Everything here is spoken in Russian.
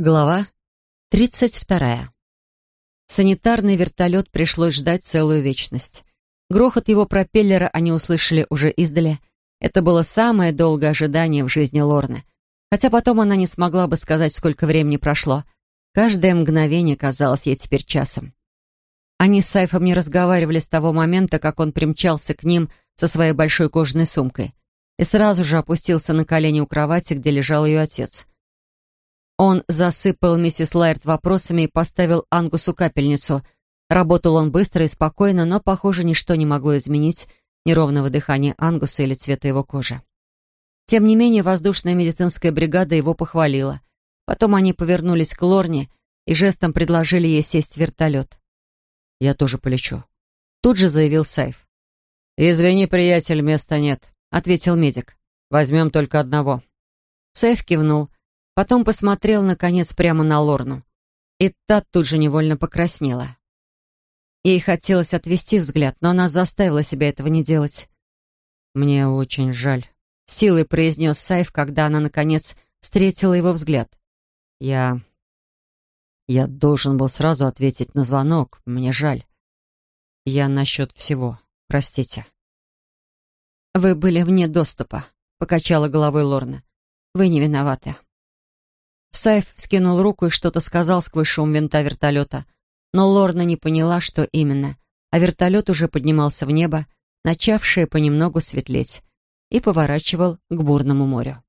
Глава 32. Санитарный вертолет пришлось ждать целую вечность. Грохот его пропеллера они услышали уже издали. Это было самое долгое ожидание в жизни Лорны. Хотя потом она не смогла бы сказать, сколько времени прошло. Каждое мгновение казалось ей теперь часом. Они с Сайфом не разговаривали с того момента, как он примчался к ним со своей большой кожаной сумкой и сразу же опустился на колени у кровати, где лежал ее отец. Он засыпал миссис Лайерт вопросами и поставил Ангусу капельницу. Работал он быстро и спокойно, но, похоже, ничто не могло изменить неровного дыхания Ангуса или цвета его кожи. Тем не менее, воздушная медицинская бригада его похвалила. Потом они повернулись к Лорне и жестом предложили ей сесть в вертолет. «Я тоже полечу», — тут же заявил Сайф. «Извини, приятель, места нет», — ответил медик. «Возьмем только одного». Сайф кивнул. Потом посмотрел, наконец, прямо на Лорну. И та тут же невольно покраснела. Ей хотелось отвести взгляд, но она заставила себя этого не делать. «Мне очень жаль», — силой произнес Сайф, когда она, наконец, встретила его взгляд. «Я... я должен был сразу ответить на звонок. Мне жаль. Я насчет всего. Простите». «Вы были вне доступа», — покачала головой Лорна. «Вы не виноваты». Сайф скинул руку и что-то сказал сквозь шум винта вертолета. Но Лорна не поняла, что именно. А вертолет уже поднимался в небо, начавшее понемногу светлеть, и поворачивал к бурному морю.